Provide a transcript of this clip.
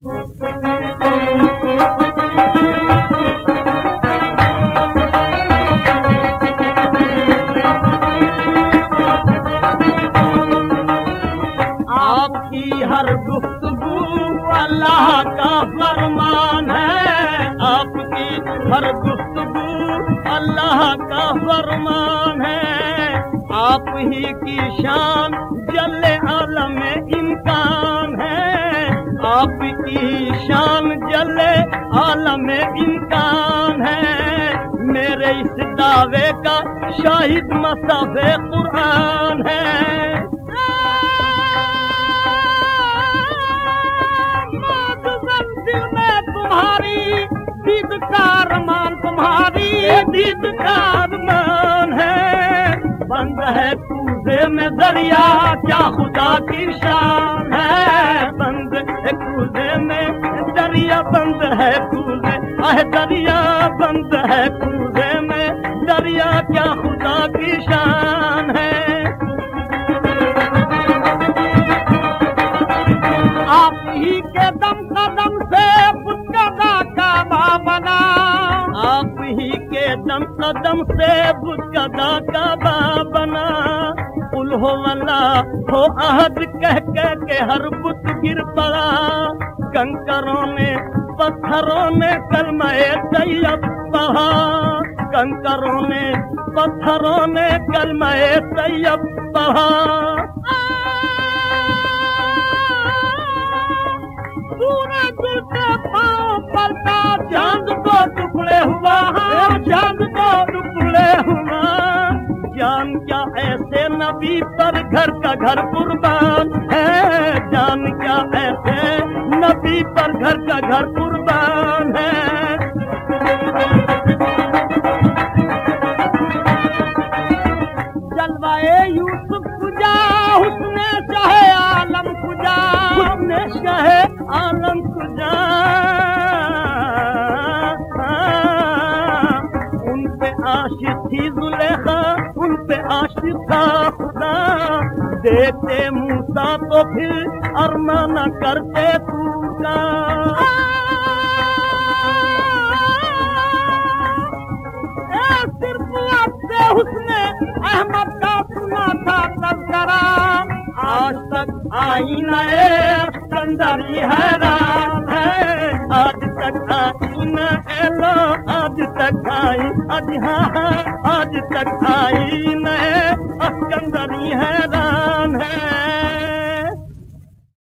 आपकी हर गुफ्तगू अल्लाह का फरमान है। आपकी हर गुफ्तगू अल्लाह का फरमान है। आप ही की शान जल आलम इम्कान है आपकी शान जल आलम इम्कान है। मेरे इस दावे का शाहिद मसाफे कुरान है। तुम्हारी दीद का अरमान तुम्हारी दीद का अरमान है। बंद है कूजे में दरिया क्या खुदा की शान है? बंद बंद है कूजे आह, दरिया बंद है कूजे में। दरिया क्या खुदा की शान है? आप ही के दम कदम से बुतकदा काबा बना आप ही के दम कदम से बुतकदा काबा बना कुल हो वाला हो अहद कह कह के हर बुत गिर पड़ा। कंकरों ने पत्थरों ने कलमए तैयब पढ़ा कंकरों ने पत्थरों ने कलमए तैयब पढ़ा चाँद को टुकड़े हुआ। चाँद को टुकड़े हुआ। जान क्या ऐसे नबी पर घर का घर कुर्बान? जलवाए यूसुफ कुजा उसने चाहे आलम कुजा उसने चाहे आलम कुजा उन पे आशिक थी जुलेखा उन पे आशिक था खुदा। देते मूसा तो फिर अरमाना करते पूजा उसने आई नए सिकंदरी हैरान है। आज तक आई न आज तक आई हाँ आज तक आई नए